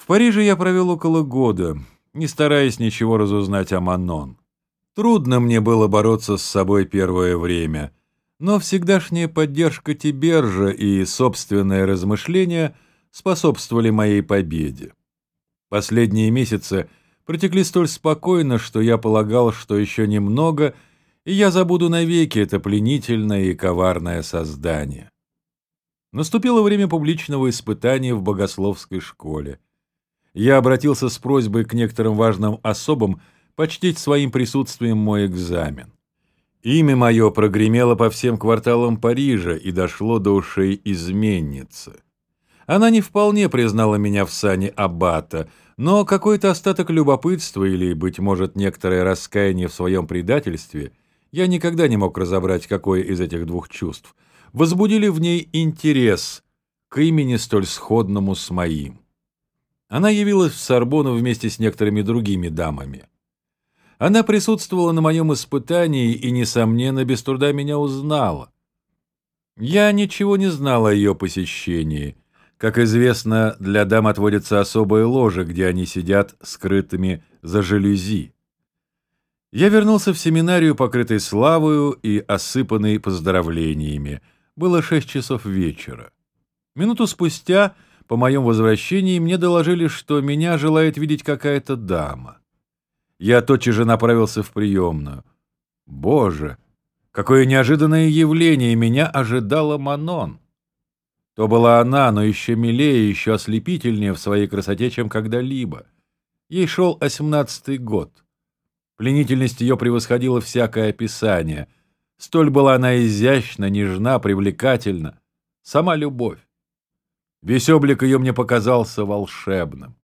В Париже я провел около года, не стараясь ничего разузнать о Манон. Трудно мне было бороться с собой первое время, но всегдашняя поддержка Тибержа и собственное размышление способствовали моей победе. Последние месяцы протекли столь спокойно, что я полагал, что еще немного, и я забуду навеки это пленительное и коварное создание. Наступило время публичного испытания в богословской школе я обратился с просьбой к некоторым важным особам почтить своим присутствием мой экзамен. Имя мое прогремело по всем кварталам Парижа и дошло до ушей изменницы. Она не вполне признала меня в сане аббата, но какой-то остаток любопытства или, быть может, некоторое раскаяние в своем предательстве, я никогда не мог разобрать, какое из этих двух чувств, возбудили в ней интерес к имени столь сходному с моим. Она явилась в Сорбону вместе с некоторыми другими дамами. Она присутствовала на моем испытании и, несомненно, без труда меня узнала. Я ничего не знал о ее посещении. Как известно, для дам отводится особое ложе, где они сидят скрытыми за жалюзи. Я вернулся в семинарию, покрытый славою и осыпанный поздравлениями. Было шесть часов вечера. Минуту спустя по моем возвращении мне доложили, что меня желает видеть какая-то дама. Я тотчас же направился в приемную. Боже, какое неожиданное явление меня ожидала Манон. То была она, но еще милее, еще ослепительнее в своей красоте, чем когда-либо. Ей шел осемнадцатый год. Пленительность ее превосходила всякое описание. Столь была она изящна, нежна, привлекательна. Сама любовь. Весь облик ее мне показался волшебным.